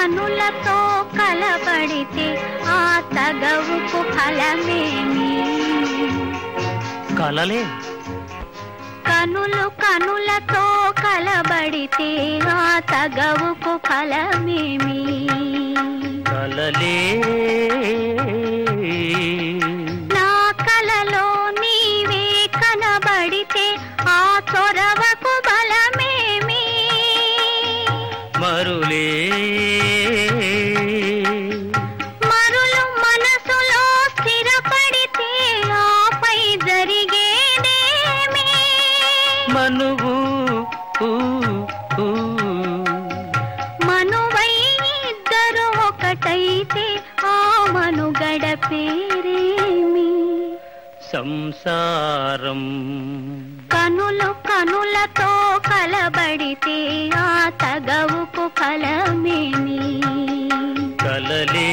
కనులతో కలబడితే ఆ తగవుకు ఫలమేమి కలలే? కనులు కనులతో కలబడితే ఆ తగవుకు ఫలమేమి కలలే? మనువు. మనువై ఇద్దరు ఒకటైతే ఆ మనుగడ పేరేమి? సంసారం. కనులు కనులతో కలబడితే ఆ తగవుకు ఫలమేమి? కలలే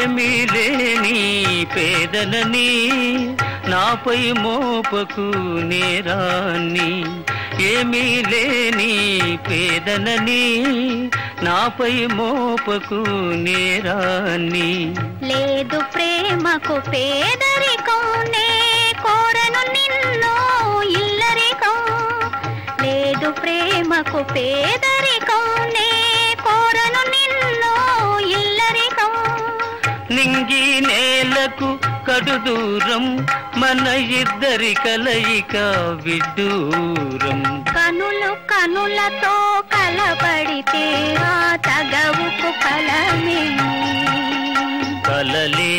ఏమీ లేని పేదలని నాపై మోపకు నేరాన్ని ఏమీ లేని పేదలని నాపై మోపకు నేరాన్ని. లేదు ప్రేమకు పేదరికం నే కోరను నిన్ను ఇల్లరికం. లేదు ప్రేమకు పేదరికం నే నింగి నేలకు కడు దూరం మన ఇద్దరి కలయిక విడ్డూరం. కనులు కనులతో కలబడితే ఆ తగవుకు ఫలమే కలలే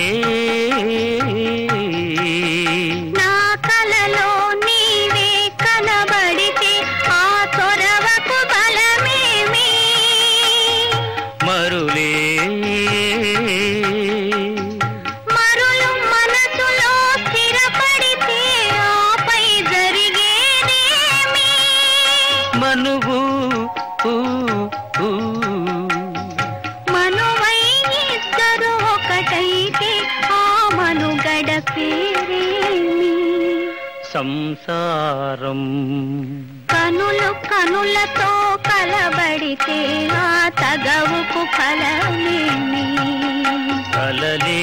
ఊ. మనువై ఇద్దరు ఒకటైతే ఆ మనుగడ పేరేమి? సంసారం. కనులు కనులతో కలబడితే ఆ తగవుకు ఫలమేమి? కలలే